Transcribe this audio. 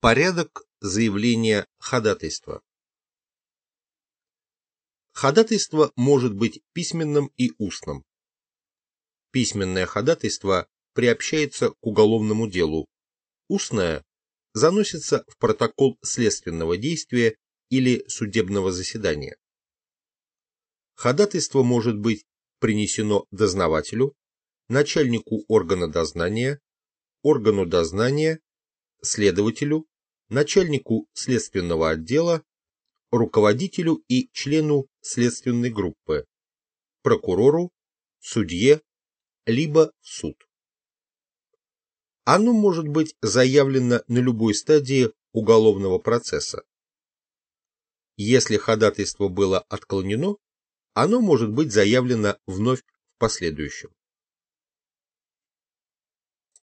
Порядок заявления ходатайства. Ходатайство может быть письменным и устным. Письменное ходатайство приобщается к уголовному делу. Устное заносится в протокол следственного действия или судебного заседания. Ходатайство может быть принесено дознавателю, начальнику органа дознания, органу дознания, следователю, начальнику следственного отдела, руководителю и члену следственной группы, прокурору, судье, либо в суд. Оно может быть заявлено на любой стадии уголовного процесса. Если ходатайство было отклонено, оно может быть заявлено вновь в последующем.